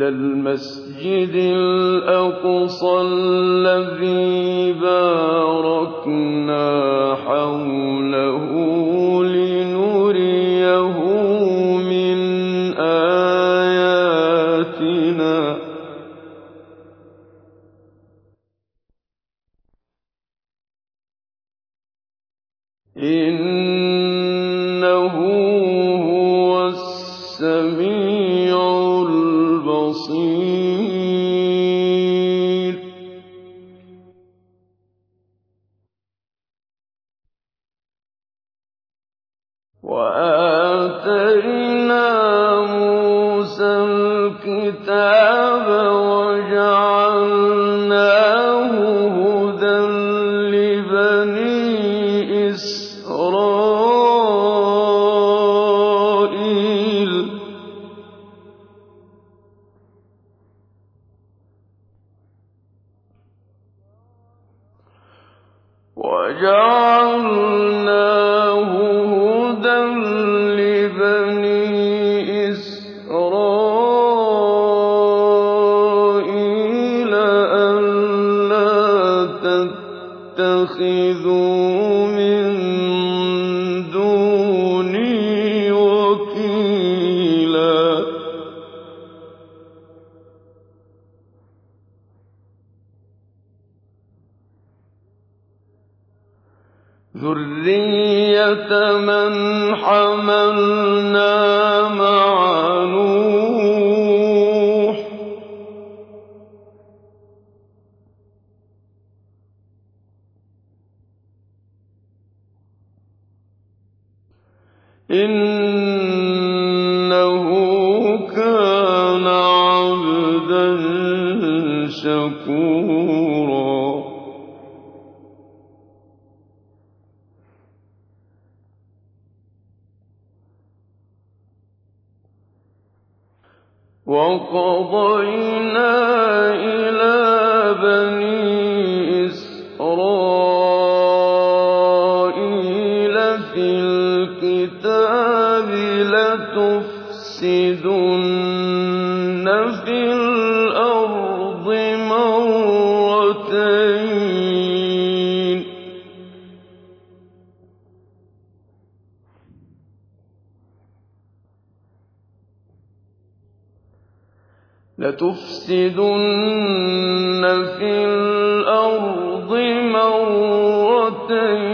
إلى المسجد الأقصى الذي باركنا حوله لنريه كان عبدا شكورا. وقضينا إلى بني لتفسدن في الأرض مرتين. لتفسدن في الأرض مرتين.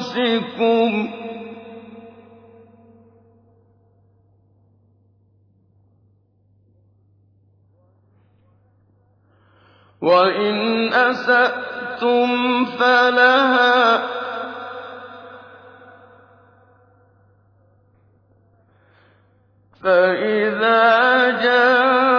لِأَنفُسِكُمْ ۖ وَإِنْ أَسَأْتُمْ فَلَهَا ۚ فَإِذَا جَاءَ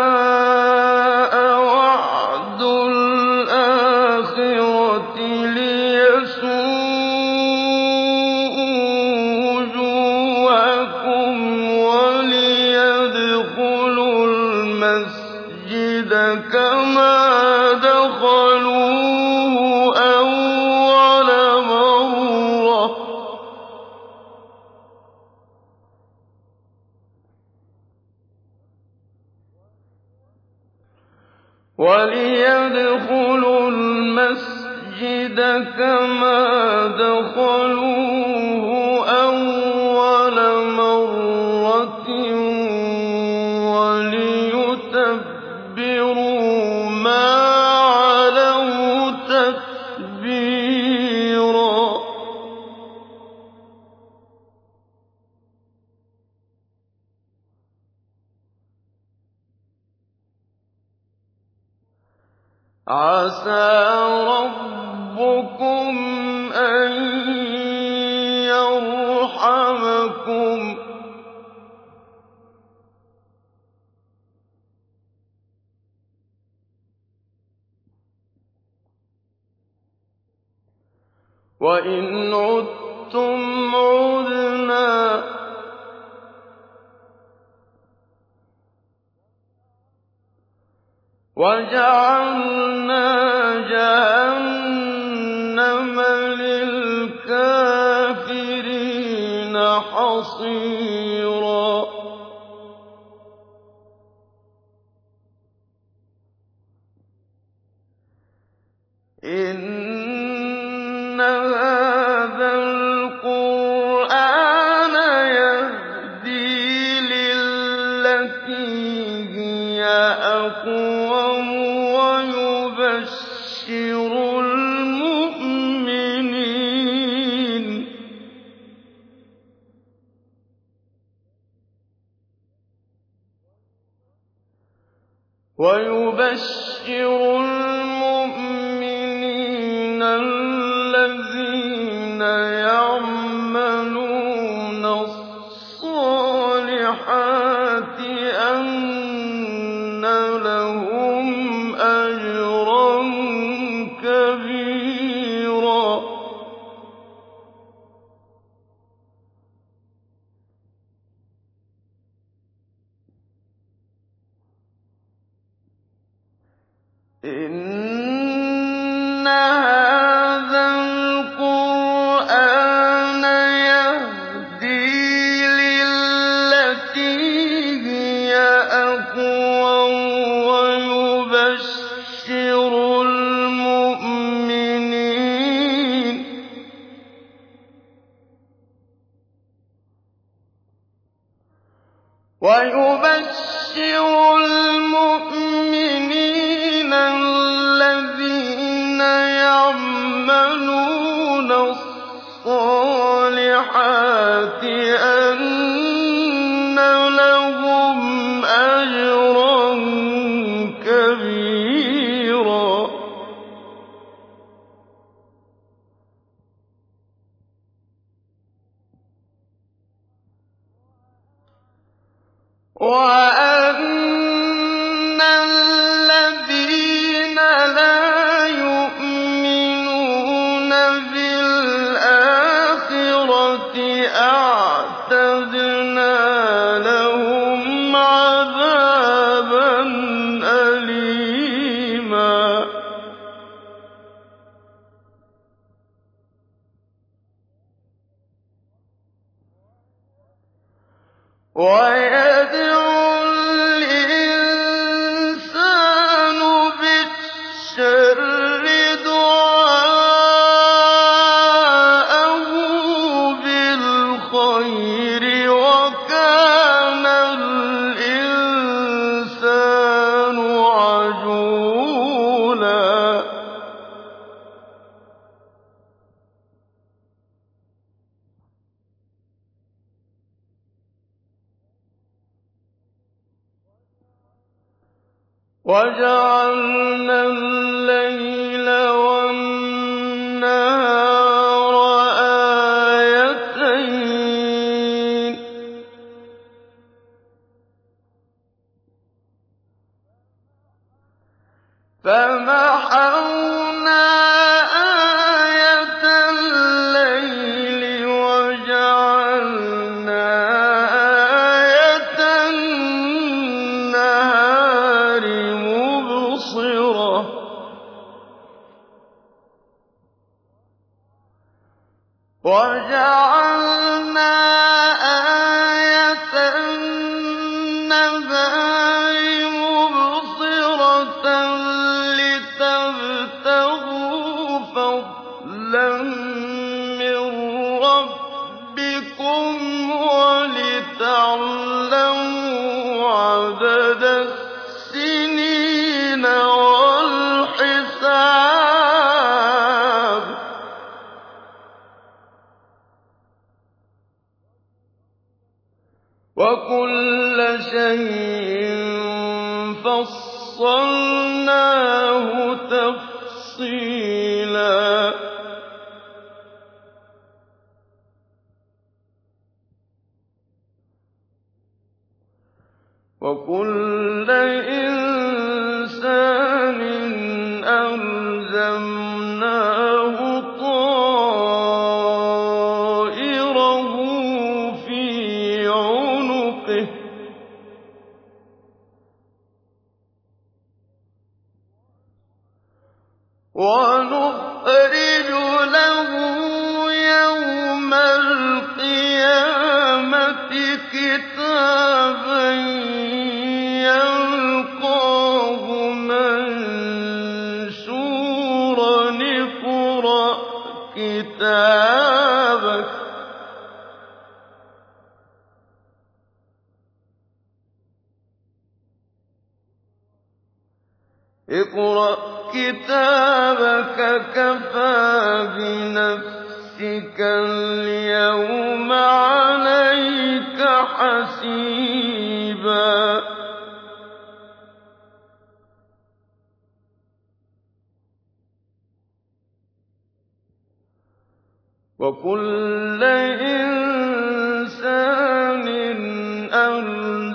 الَّذِينَ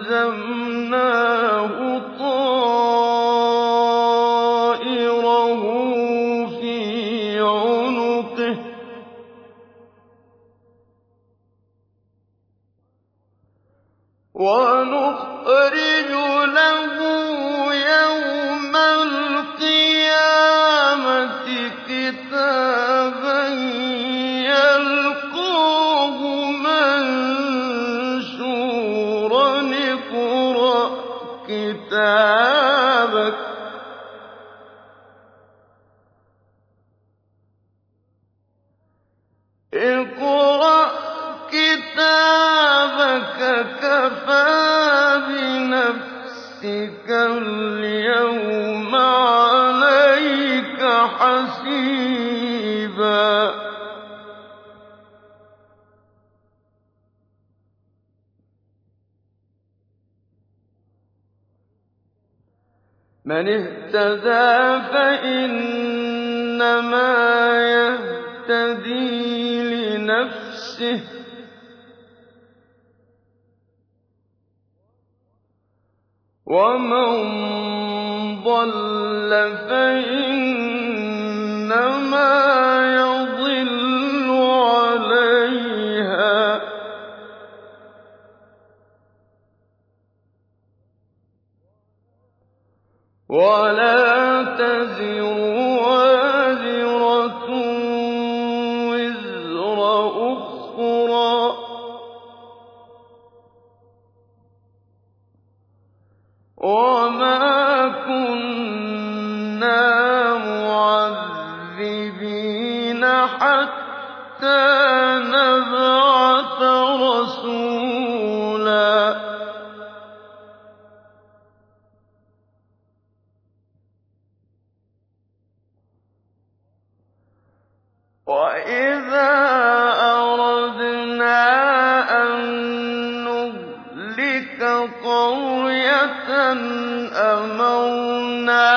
أَلْزَمْنَاهُ طَائِرَهُ فِي عُنُقِهِ ۖ وَنُخْرِجُ الْيَوْمَ عَلَيْكَ حَسِيبًا. مَّنِ اهْتَدَىٰ فَإِنَّمَا يَهْتَدِي لِنَفْسِهِ ۖ. وَمَن ضَلَّ فَإِنَّمَا يَضِلُّ عَلَيْهَا ۚ وَلَا حَتَّىٰ نَبْعَثَ رَسُولًا. وَإِذَا أَرَدْنَا أَن نُّهْلِكَ قَرْيَةً أَمَرْنَا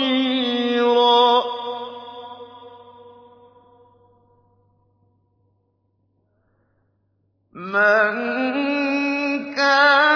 بَصِيرًا مَن كَانَ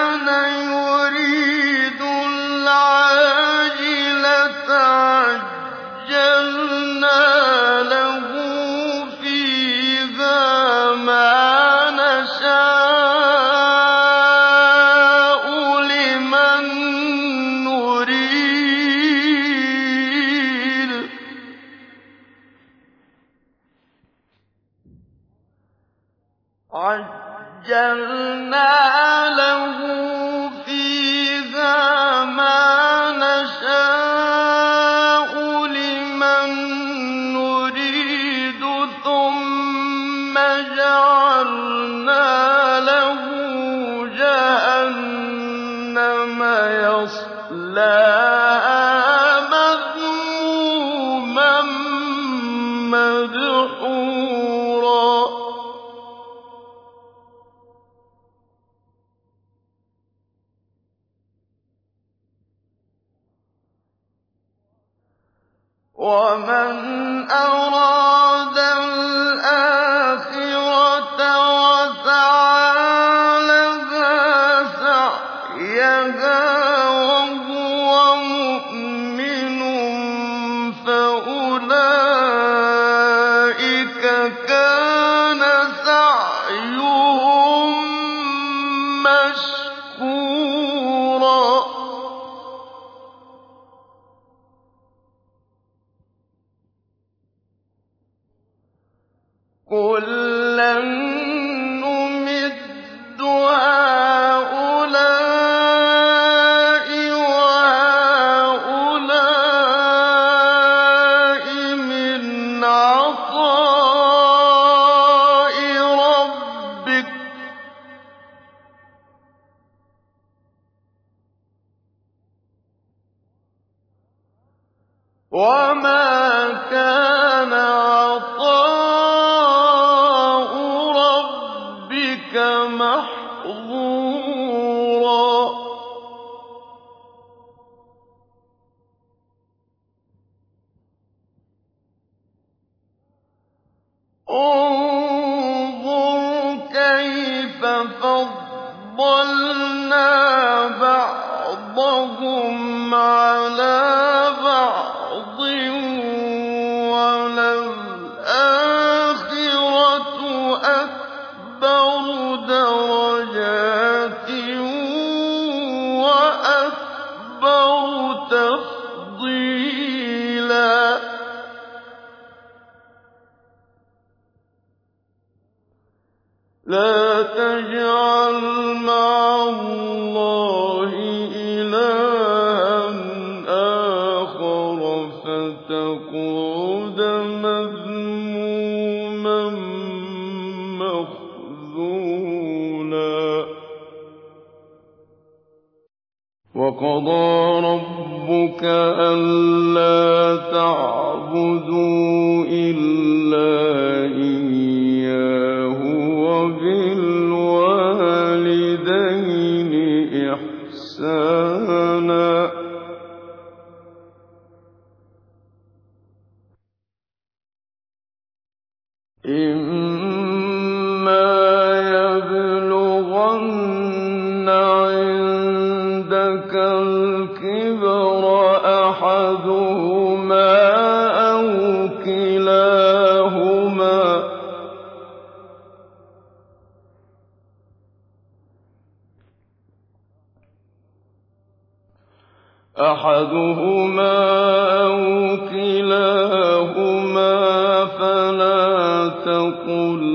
فَلَا تَقُل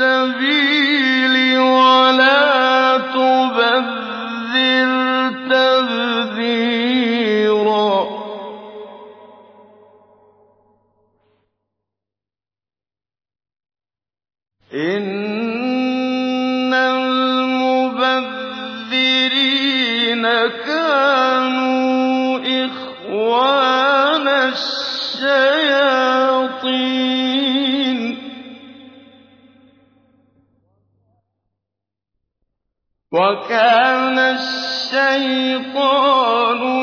سَبِيلًا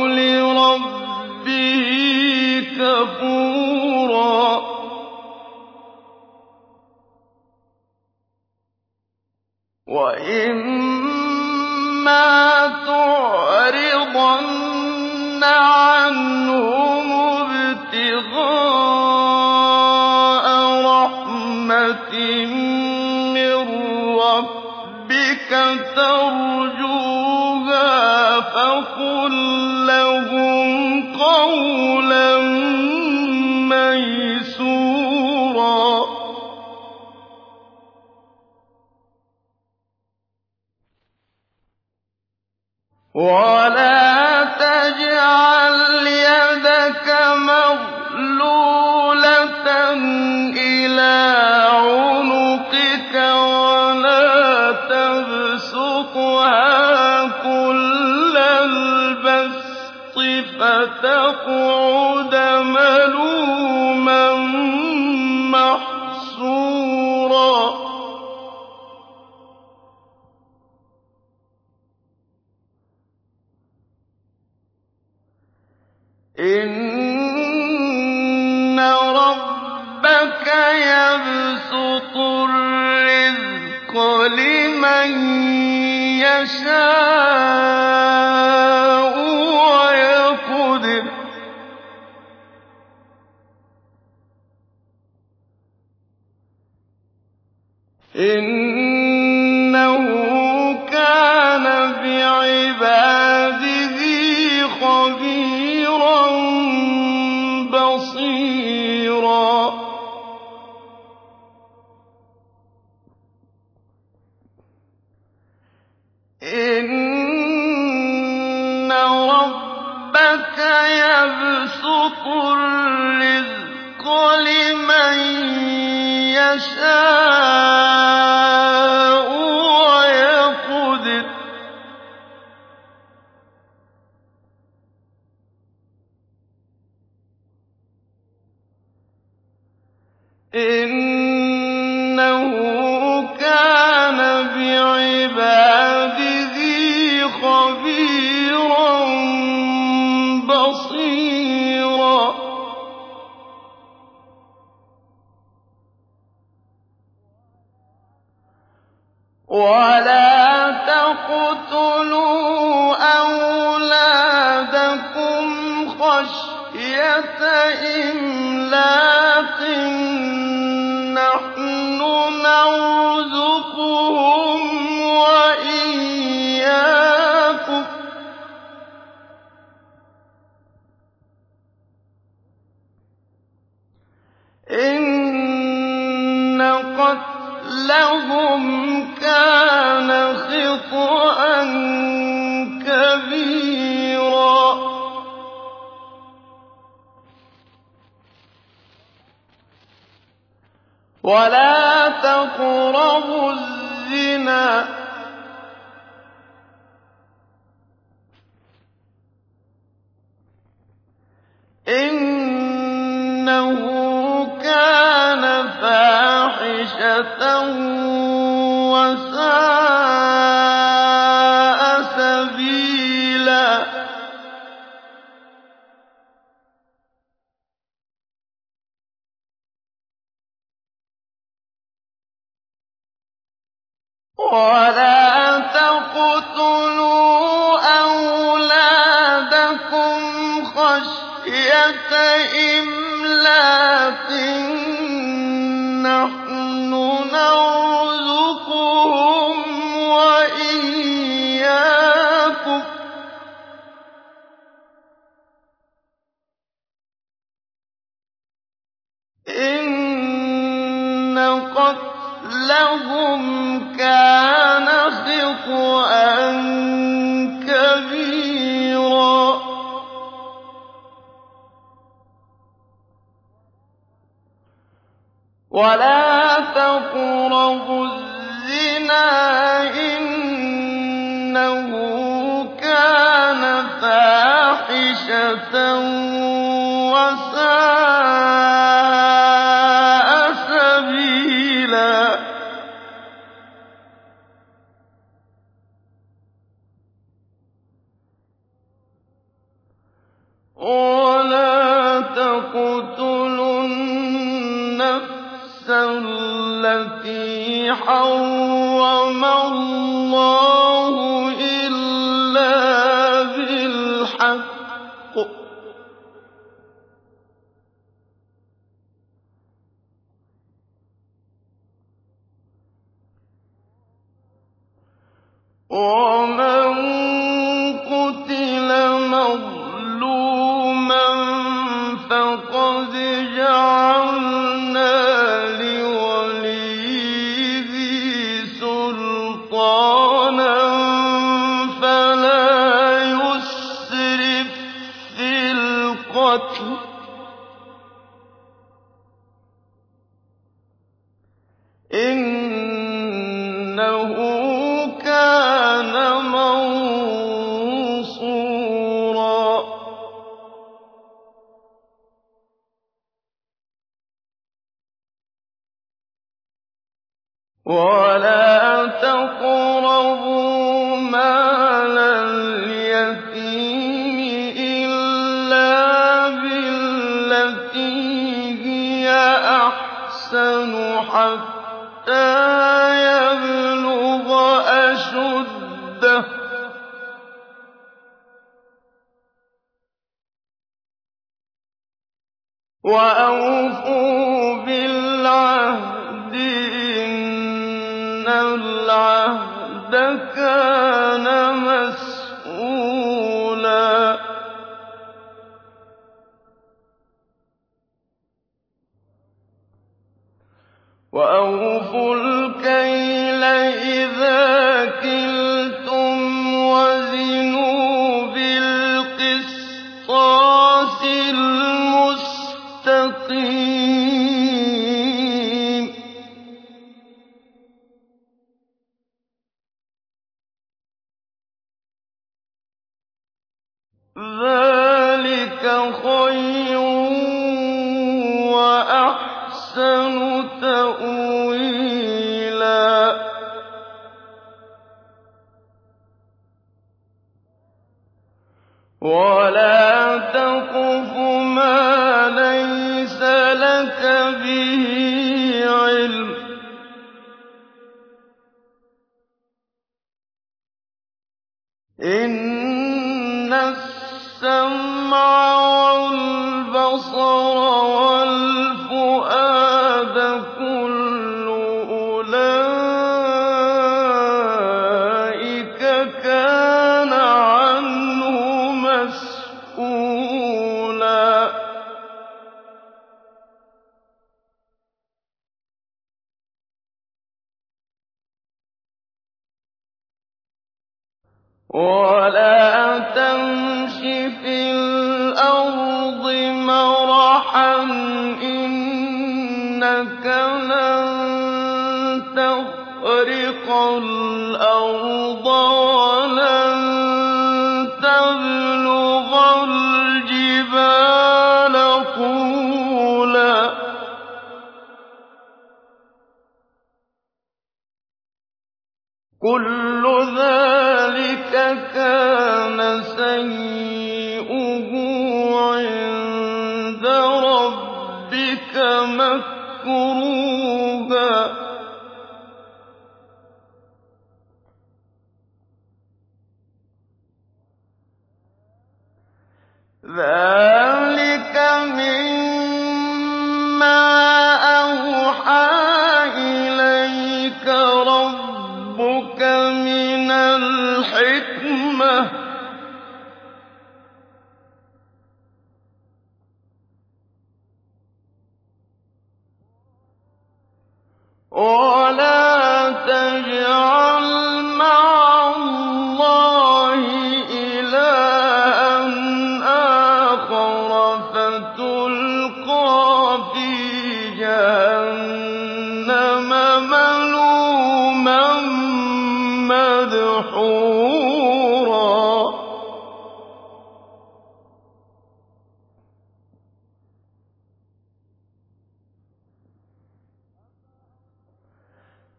لِرَبِّهِ كَفُورًا. وَإِمَّا تُعْرِضَنَّ ابْتِغَاءَ رَحْمَةٍ مِّن رَّبِّكَ ترجو فَقُل لَّهُمْ قَوْلًا مَّيْسُورًا. تَقْعُدْ مَلُومًا مَّحْسُورًا إِنَّ رَبَّكَ يَبْسُطُ الرِّزْقَ لِمَن يَشَاءُ. يَبْسُطُ الرِّزْقَ لِمَن يَشَاءُ ولا تقربوا الزنا إنه كان فاحشة ذَٰلِكَ خَيْرٌ وَأَحْسَنُ تَأْوِيلًا.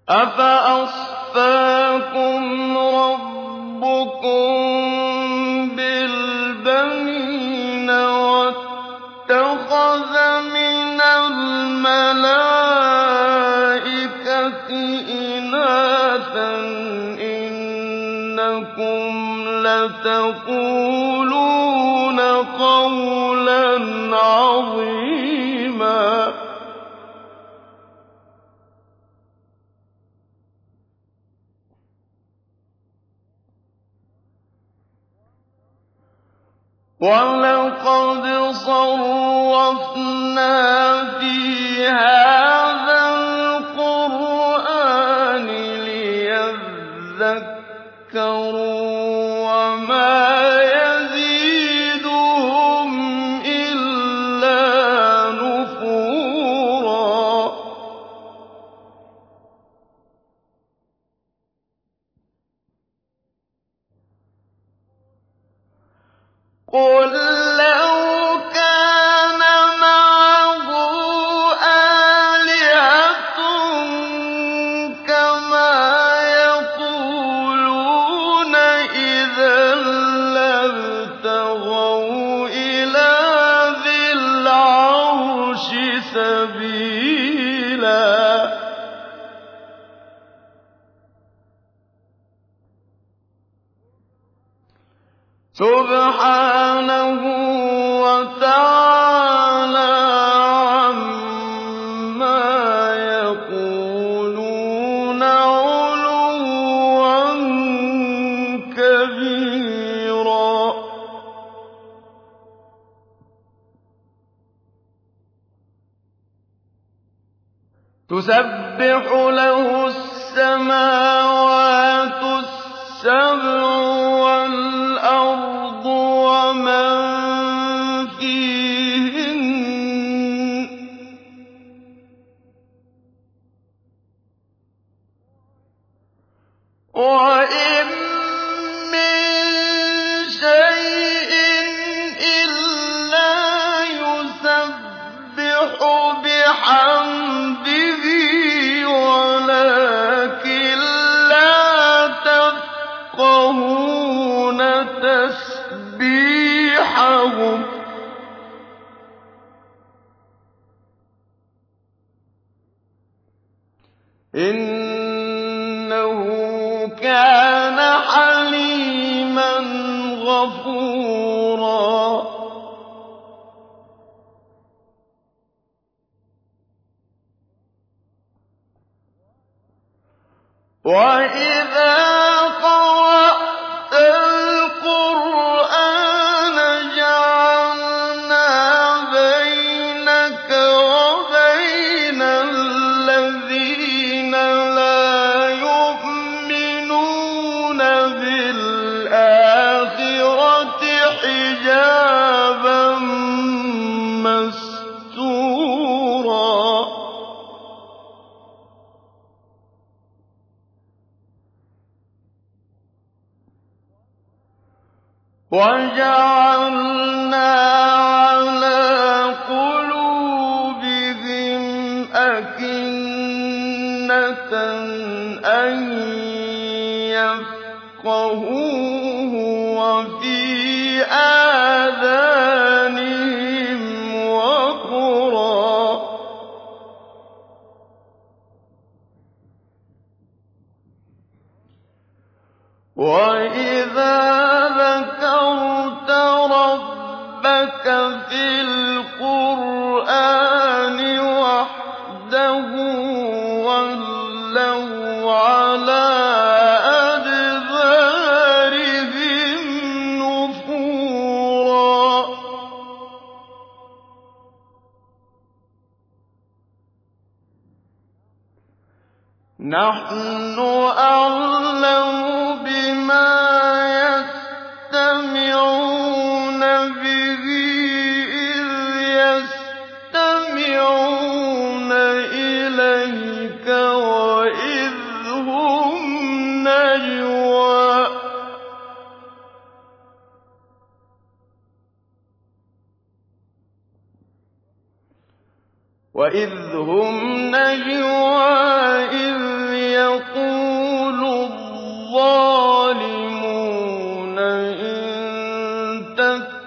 أَفَأَصْفَاكُمْ رَبُّكُم بِالْبَنِينَ وَاتَّخَذَ مِنَ الْمَلَائِكَةِ إِنَاثًا ۚ إِنَّكُمْ لَتَقُولُونَ وَلَقَدْ صَرَّفْنَا فِي هَٰذَا الْقُرْآنِ لِيَذَّكَّرُوا تَتَّقُونَ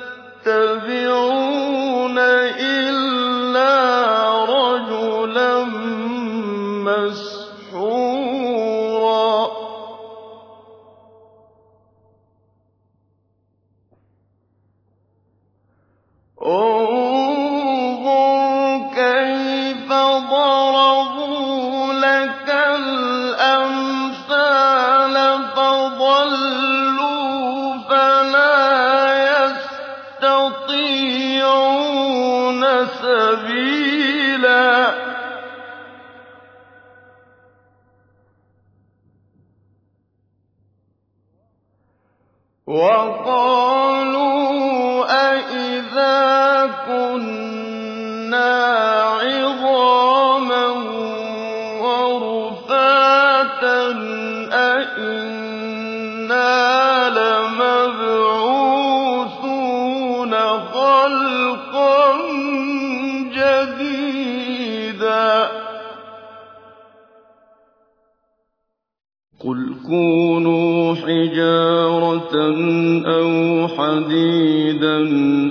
أَوْ حَدِيدًا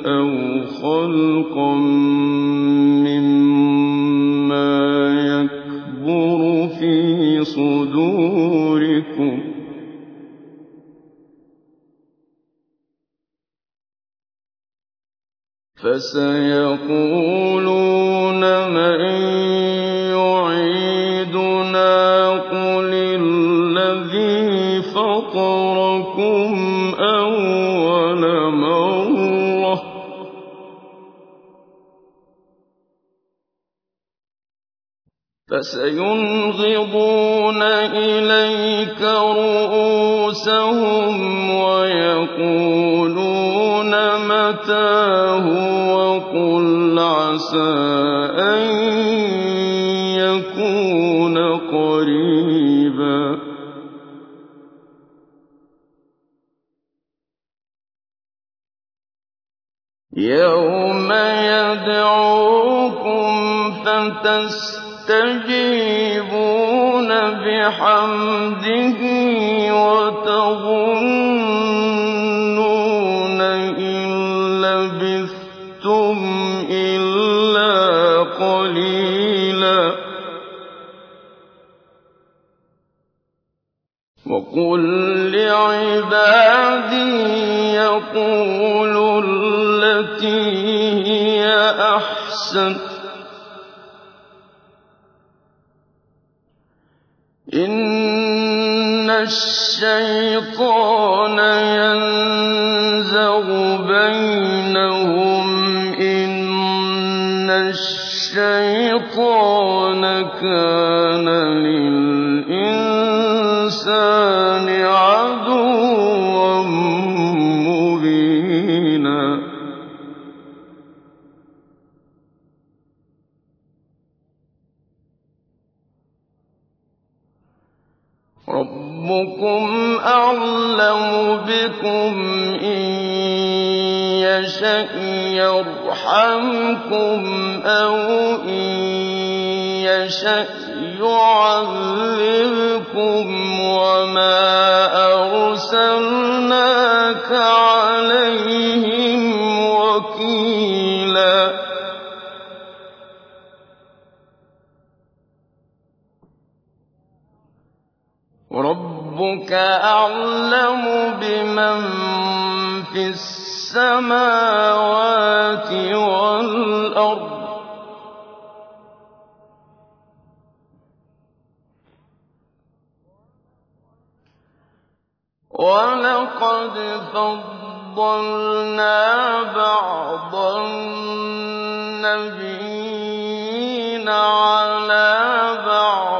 أَوْ خَلْقًا مِّمَّا يَكْبُرُ فِي صُدُورِكُمْ ۖ فسي قليلا. وقل لعبادي يقولوا التي هي أحسن. إن الشيطان ينزغ بينهم الشيطان كان للإنسان عدوا مبينا. ربكم أعلم بكم إن يَشَأْ يَرْحَمْكُمْ أَوْ إِن يَشَأْ يُعَذِّبْكُمْ ۚ وَمَا أَرْسَلْنَاكَ عَلَيْهِمْ وَكِيلًا ۖ وَرَبُّكَ أَعْلَمُ بِمَن فِي السماء وَالْأَرْضِ ۗ. وَلَقَدْ فَضَّلْنَا بَعْضَ النَّبِيِّينَ عَلَىٰ بَعْضٍ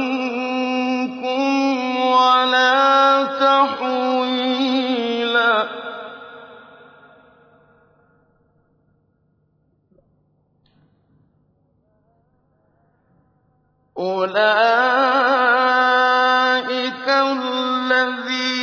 أُولَٰئِكَ الَّذِينَ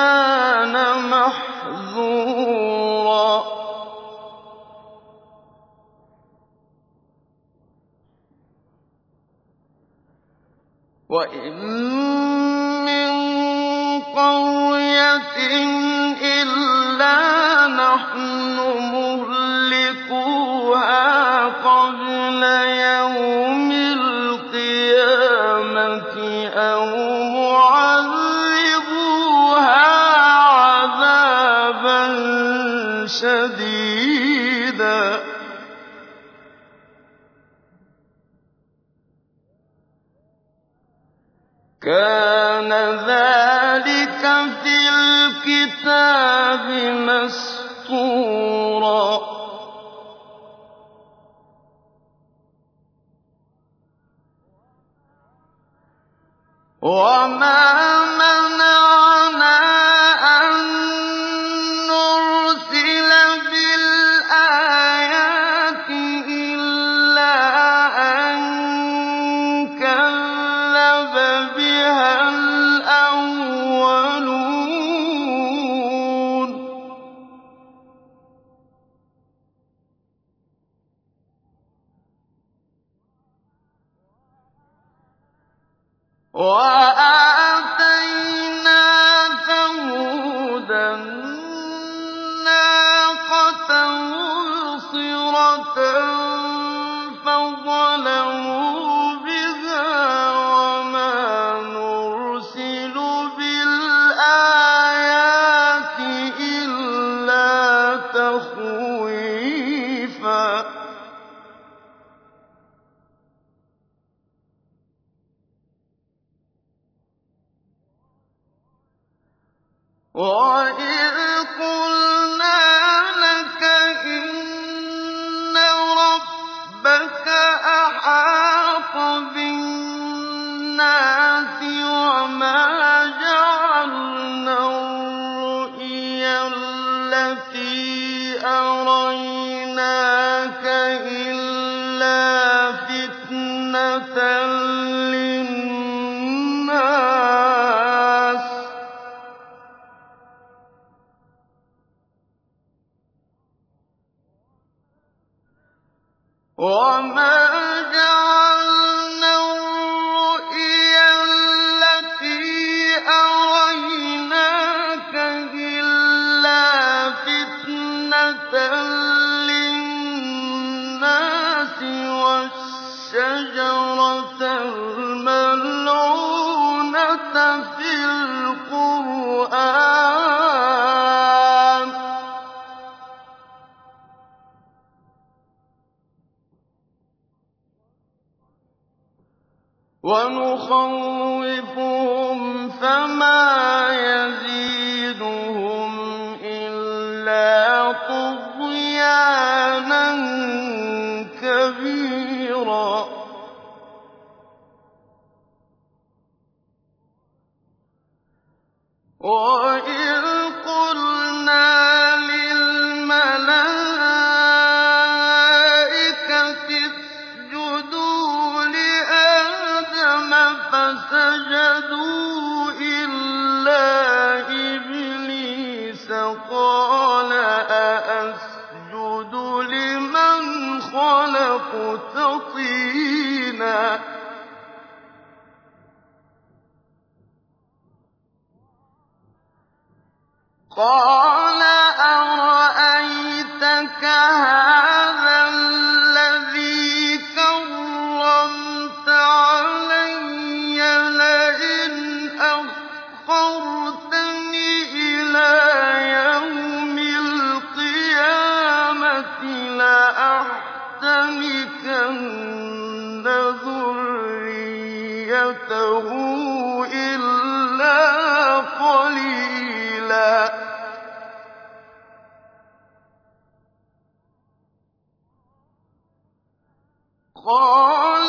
كَانَ مَحْذُورًا وَإِن مِّن قَرْيَةٍ إِلَّا نَحْنُ مُهْلِكُوهَا قَبْلَ يَوْمِ وَمَا وَإِذْ قال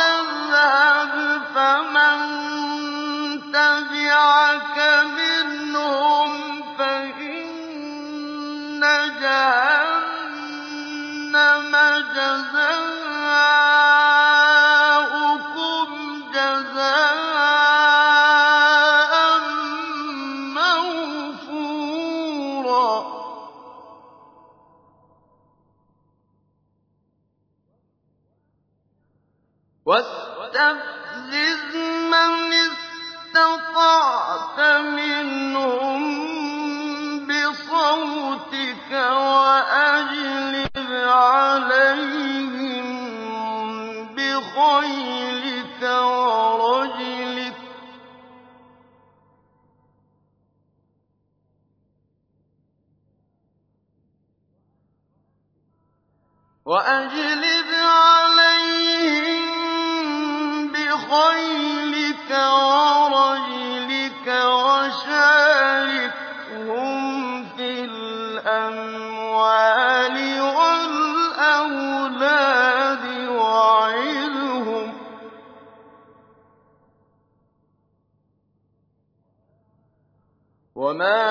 وَأَجْلِبْ عَلَيْهِم بِخَيْلِكَ وَرَجْلِكَ وَشَارِكْهُمْ فِي الْأَمْوَالِ وَالْأَوْلَادِ وَعِدْهُمْ ۚ وَمَا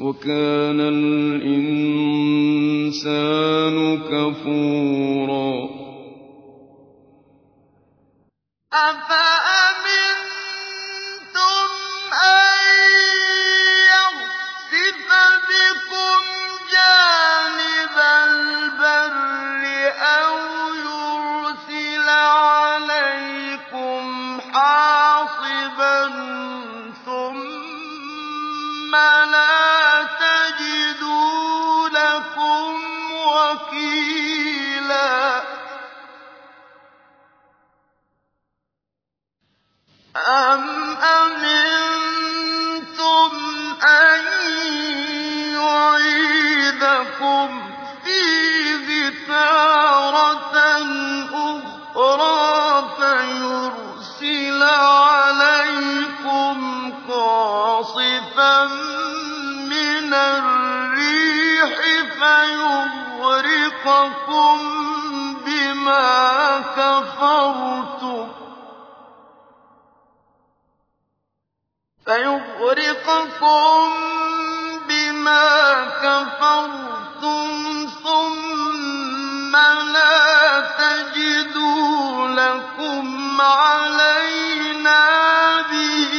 وَكَانَ الْإِنسَانُ كَفُورًا. يُعِيدَكُمْ فِيهِ تَارَةً أُخْرَىٰ فَيُرْسِلَ عَلَيْكُمْ قَاصِفًا مِّنَ الرِّيحِ فَيُغْرِقَكُم بِمَا كَفَرْتُمْ. ثُمَّ لَا تَجِدُوا لَكُمْ عَلَيْنَا بِهِ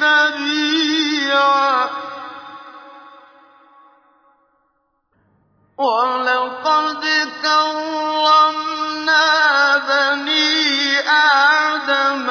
تَبِيعًا. وَلَقَدْ كَرَّمْنَا بَنِي آدَمَ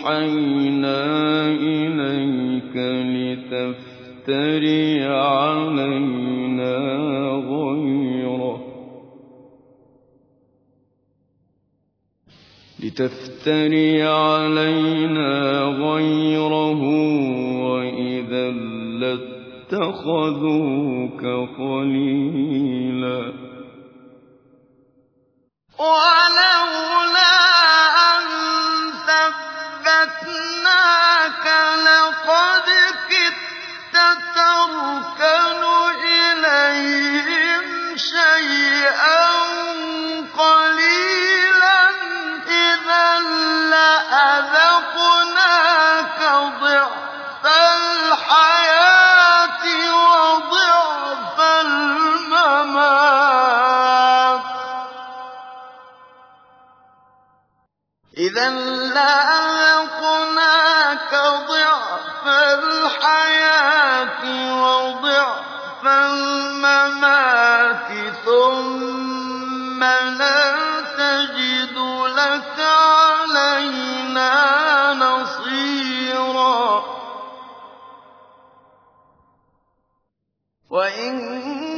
أَوْحَيْنَا إِلَيْكَ لِتَفْتَرِيَ عَلَيْنَا غَيْرَهُ. وَإِذًا لَّاتَّخَذُوكَ خَلِيلًا عَلَيْنَا نَصِيرًا. وَإِن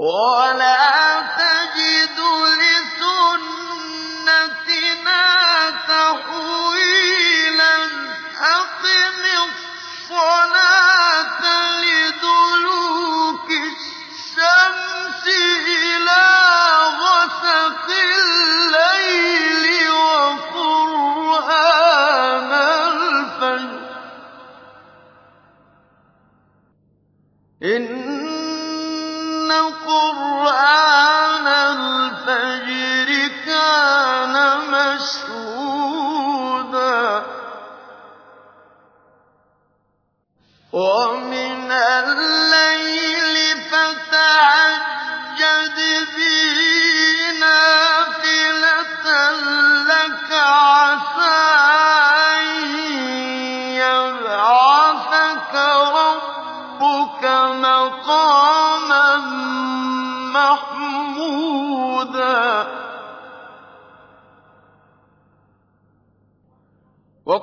ولا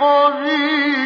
والملائكة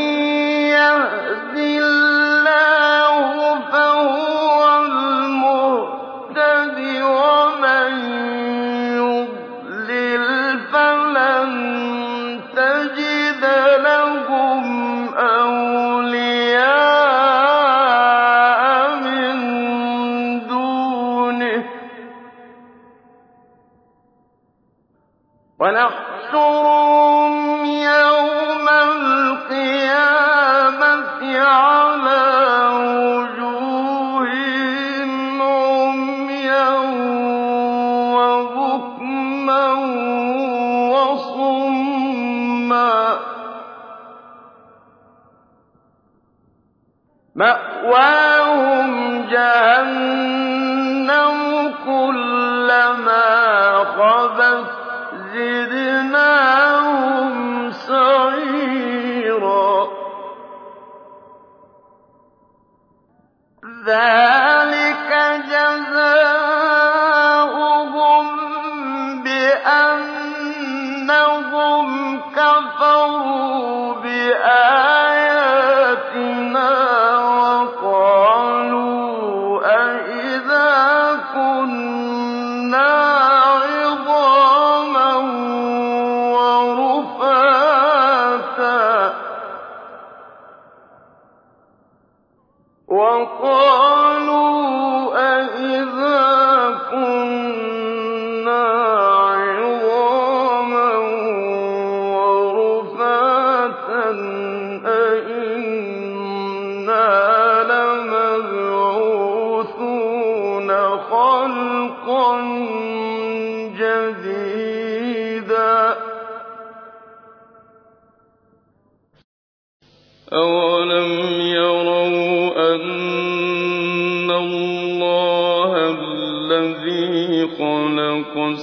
وَكَانَ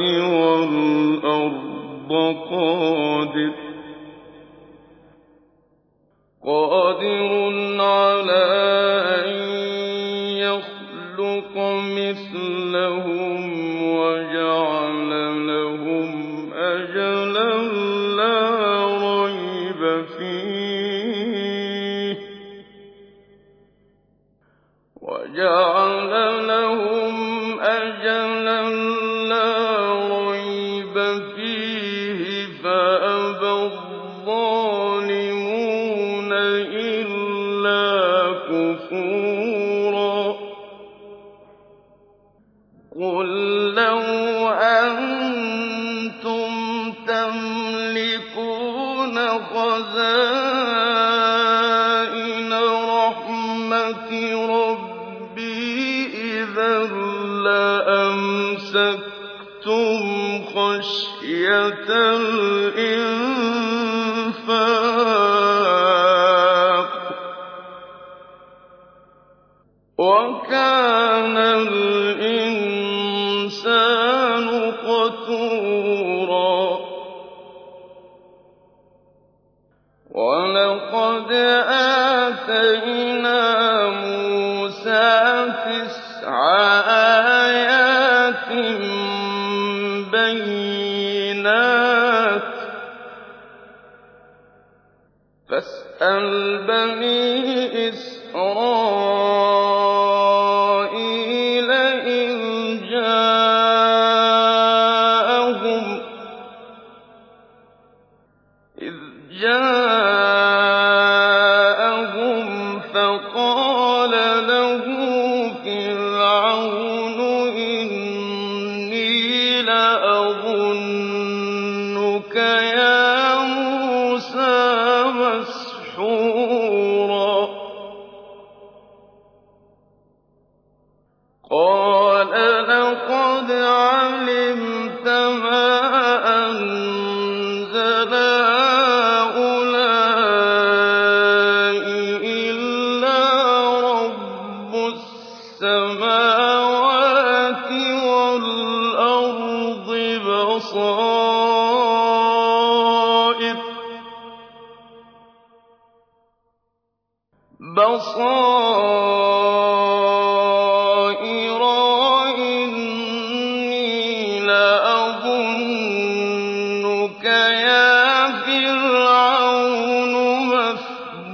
الْإِنسَانُ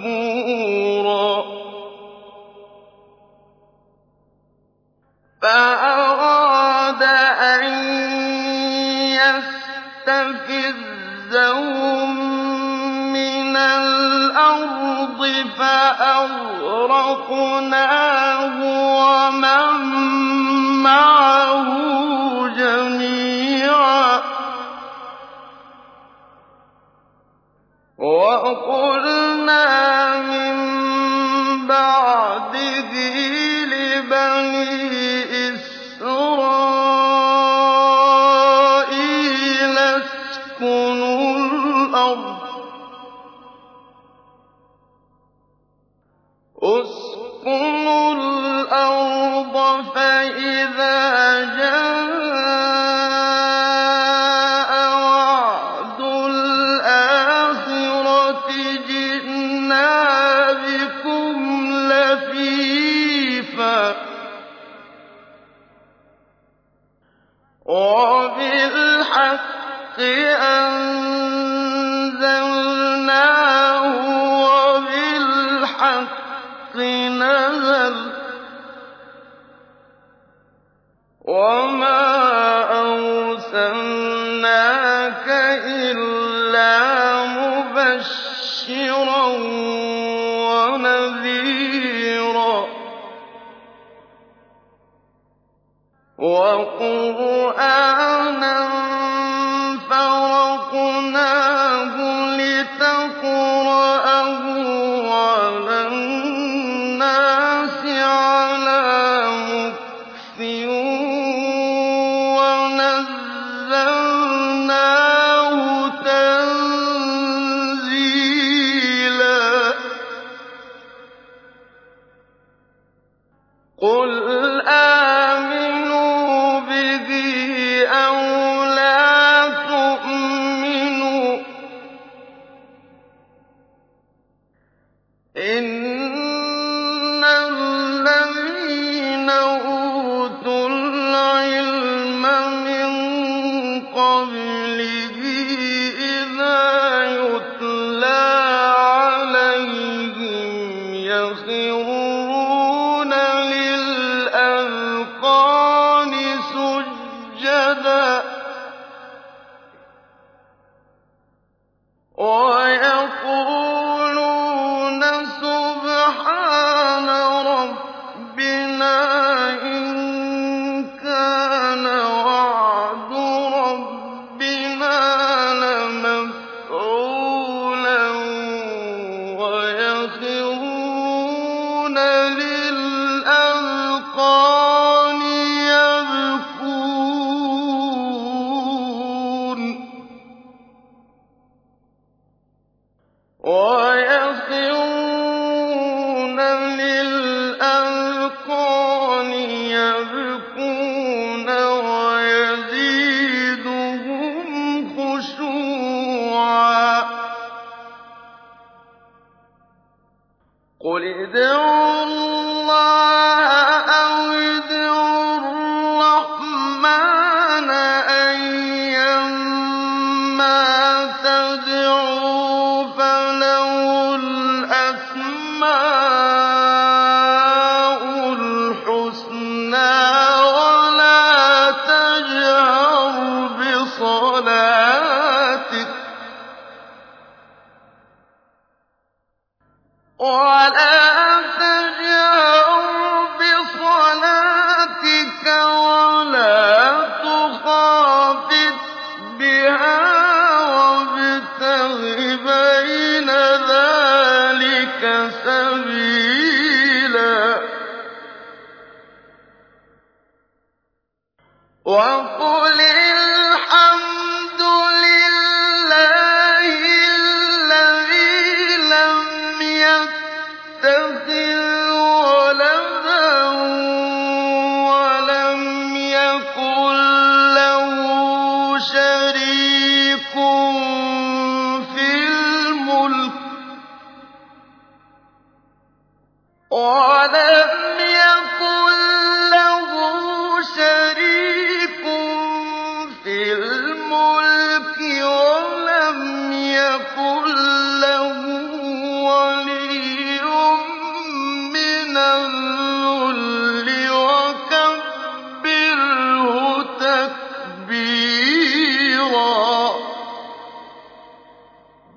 زُبُورًا ۖ فَأَرَادَ أَن يَسْتَفِزَّهُم مِّنَ الْأَرْضِ فَأَغْرَقْنَاهُ وَمَن مَّعَهُ جَمِيعًا وقلنا وَمَا